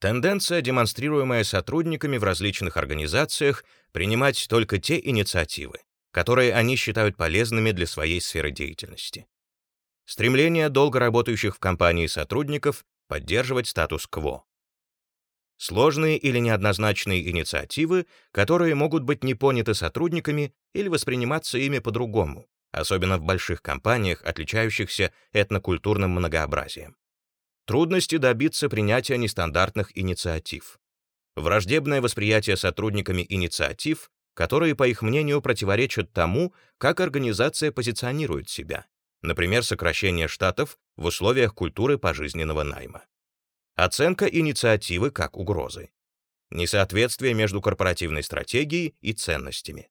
Тенденция, демонстрируемая сотрудниками в различных организациях, принимать только те инициативы, которые они считают полезными для своей сферы деятельности. Стремление долго работающих в компании сотрудников поддерживать статус-кво. Сложные или неоднозначные инициативы, которые могут быть не поняты сотрудниками или восприниматься ими по-другому, особенно в больших компаниях, отличающихся этнокультурным многообразием. Трудности добиться принятия нестандартных инициатив. Враждебное восприятие сотрудниками инициатив, которые, по их мнению, противоречат тому, как организация позиционирует себя, например, сокращение штатов в условиях культуры пожизненного найма. Оценка инициативы как угрозы. Несоответствие между корпоративной стратегией и ценностями.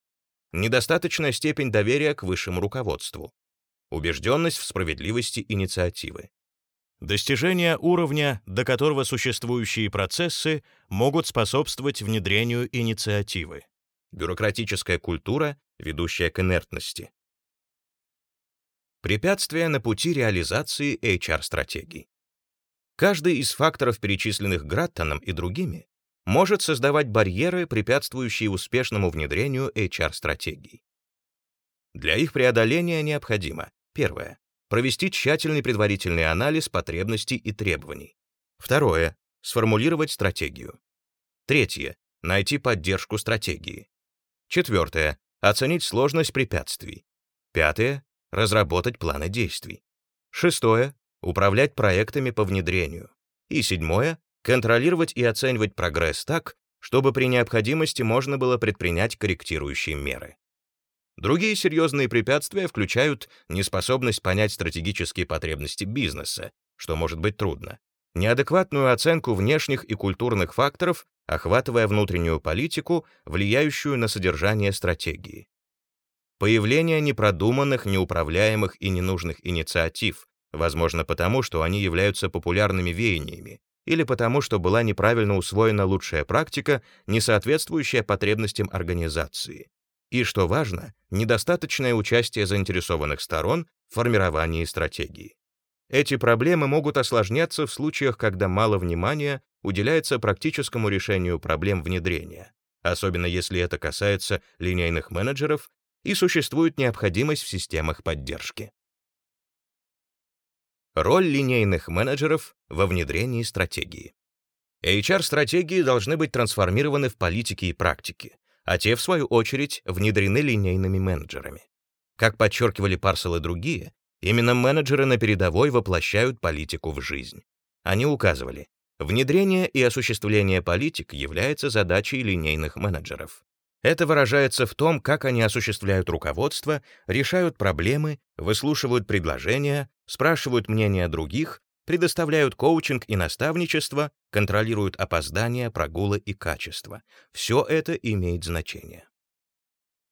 Недостаточная степень доверия к высшему руководству. Убежденность в справедливости инициативы. Достижение уровня, до которого существующие процессы могут способствовать внедрению инициативы. Бюрократическая культура, ведущая к инертности. Препятствия на пути реализации HR-стратегий. Каждый из факторов, перечисленных Граттоном и другими, может создавать барьеры, препятствующие успешному внедрению HR-стратегий. Для их преодоления необходимо первое провести тщательный предварительный анализ потребностей и требований. Второе сформулировать стратегию. Третье найти поддержку стратегии. Четвертое оценить сложность препятствий. Пятое разработать планы действий. Шестое управлять проектами по внедрению. И седьмое — контролировать и оценивать прогресс так, чтобы при необходимости можно было предпринять корректирующие меры. Другие серьезные препятствия включают неспособность понять стратегические потребности бизнеса, что может быть трудно, неадекватную оценку внешних и культурных факторов, охватывая внутреннюю политику, влияющую на содержание стратегии. Появление непродуманных, неуправляемых и ненужных инициатив, Возможно, потому, что они являются популярными веяниями, или потому, что была неправильно усвоена лучшая практика, не соответствующая потребностям организации. И, что важно, недостаточное участие заинтересованных сторон в формировании стратегии. Эти проблемы могут осложняться в случаях, когда мало внимания уделяется практическому решению проблем внедрения, особенно если это касается линейных менеджеров и существует необходимость в системах поддержки. Роль линейных менеджеров во внедрении стратегии. HR-стратегии должны быть трансформированы в политики и практики, а те, в свою очередь, внедрены линейными менеджерами. Как подчеркивали Парсел и другие, именно менеджеры на передовой воплощают политику в жизнь. Они указывали, внедрение и осуществление политик является задачей линейных менеджеров. Это выражается в том, как они осуществляют руководство, решают проблемы, выслушивают предложения, спрашивают мнения других, предоставляют коучинг и наставничество, контролируют опоздания, прогулы и качество. Все это имеет значение.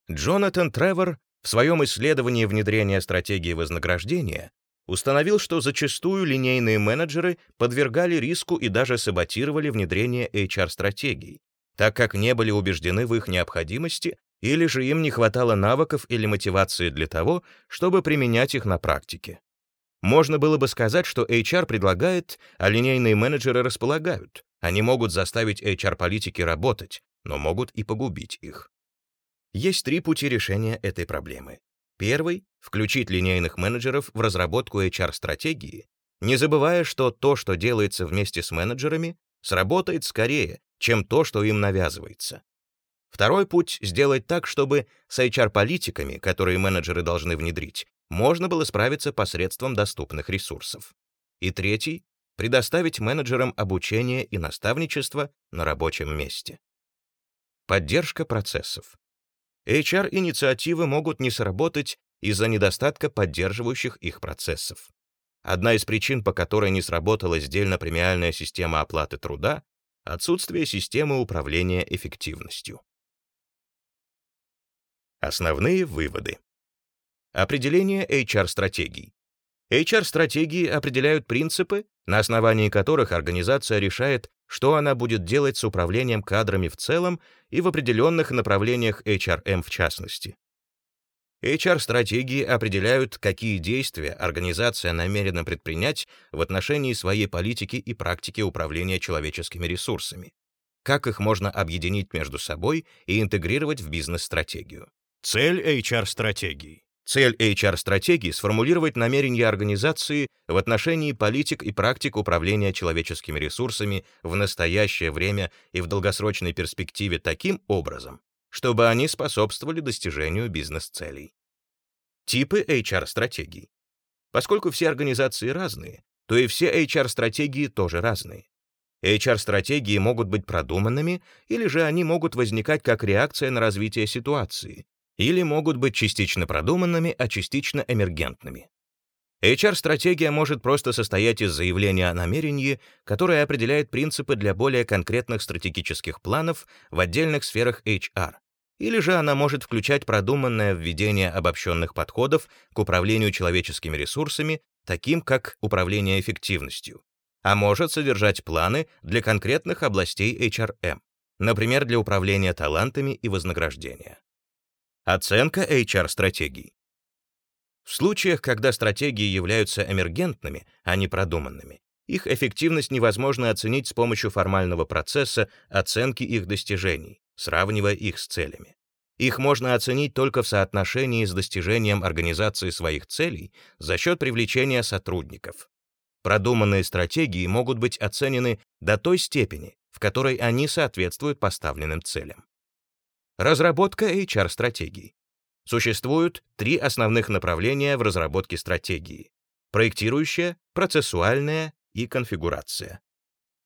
Джонатан Тревор в своем исследовании внедрения стратегии вознаграждения установил, что зачастую линейные менеджеры подвергали риску и даже саботировали внедрение HR-стратегий, так как не были убеждены в их необходимости или же им не хватало навыков или мотивации для того, чтобы применять их на практике. Можно было бы сказать, что HR предлагает, а линейные менеджеры располагают. Они могут заставить HR-политики работать, но могут и погубить их. Есть три пути решения этой проблемы. Первый — включить линейных менеджеров в разработку HR-стратегии, не забывая, что то, что делается вместе с менеджерами, сработает скорее, чем то, что им навязывается. Второй путь — сделать так, чтобы с HR-политиками, которые менеджеры должны внедрить, можно было справиться посредством доступных ресурсов. И третий — предоставить менеджерам обучение и наставничество на рабочем месте. Поддержка процессов. HR-инициативы могут не сработать из-за недостатка поддерживающих их процессов. Одна из причин, по которой не сработала сдельно-премиальная система оплаты труда — отсутствие системы управления эффективностью. Основные выводы. Определение HR-стратегий. HR-стратегии определяют принципы, на основании которых организация решает, что она будет делать с управлением кадрами в целом и в определенных направлениях HRM в частности. HR-стратегии определяют, какие действия организация намерена предпринять в отношении своей политики и практики управления человеческими ресурсами, как их можно объединить между собой и интегрировать в бизнес-стратегию. Цель HR-стратегии. Цель HR-стратегии — сформулировать намерения организации в отношении политик и практик управления человеческими ресурсами в настоящее время и в долгосрочной перспективе таким образом, чтобы они способствовали достижению бизнес-целей. Типы HR-стратегий. Поскольку все организации разные, то и все HR-стратегии тоже разные. HR-стратегии могут быть продуманными, или же они могут возникать как реакция на развитие ситуации, или могут быть частично продуманными, а частично эмергентными. HR-стратегия может просто состоять из заявления о намерении, которое определяет принципы для более конкретных стратегических планов в отдельных сферах HR, или же она может включать продуманное введение обобщенных подходов к управлению человеческими ресурсами, таким как управление эффективностью, а может содержать планы для конкретных областей HRM, например, для управления талантами и вознаграждения. Оценка HR-стратегий. В случаях, когда стратегии являются эмергентными, а не продуманными, их эффективность невозможно оценить с помощью формального процесса оценки их достижений, сравнивая их с целями. Их можно оценить только в соотношении с достижением организации своих целей за счет привлечения сотрудников. Продуманные стратегии могут быть оценены до той степени, в которой они соответствуют поставленным целям. Разработка HR-стратегий. Существуют три основных направления в разработке стратегии. Проектирующая, процессуальная и конфигурация.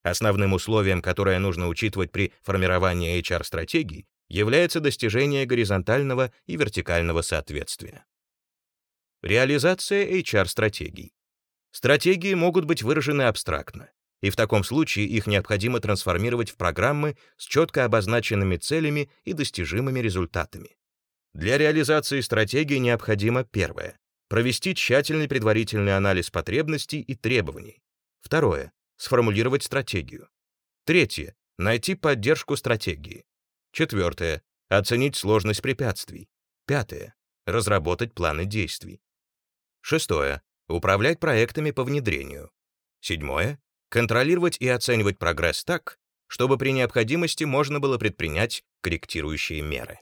Основным условием, которое нужно учитывать при формировании HR-стратегий, является достижение горизонтального и вертикального соответствия. Реализация HR-стратегий. Стратегии могут быть выражены абстрактно и в таком случае их необходимо трансформировать в программы с четко обозначенными целями и достижимыми результатами. Для реализации стратегии необходимо первое — провести тщательный предварительный анализ потребностей и требований. Второе — сформулировать стратегию. Третье — найти поддержку стратегии. Четвертое — оценить сложность препятствий. Пятое — разработать планы действий. Шестое — управлять проектами по внедрению. Седьмое контролировать и оценивать прогресс так, чтобы при необходимости можно было предпринять корректирующие меры.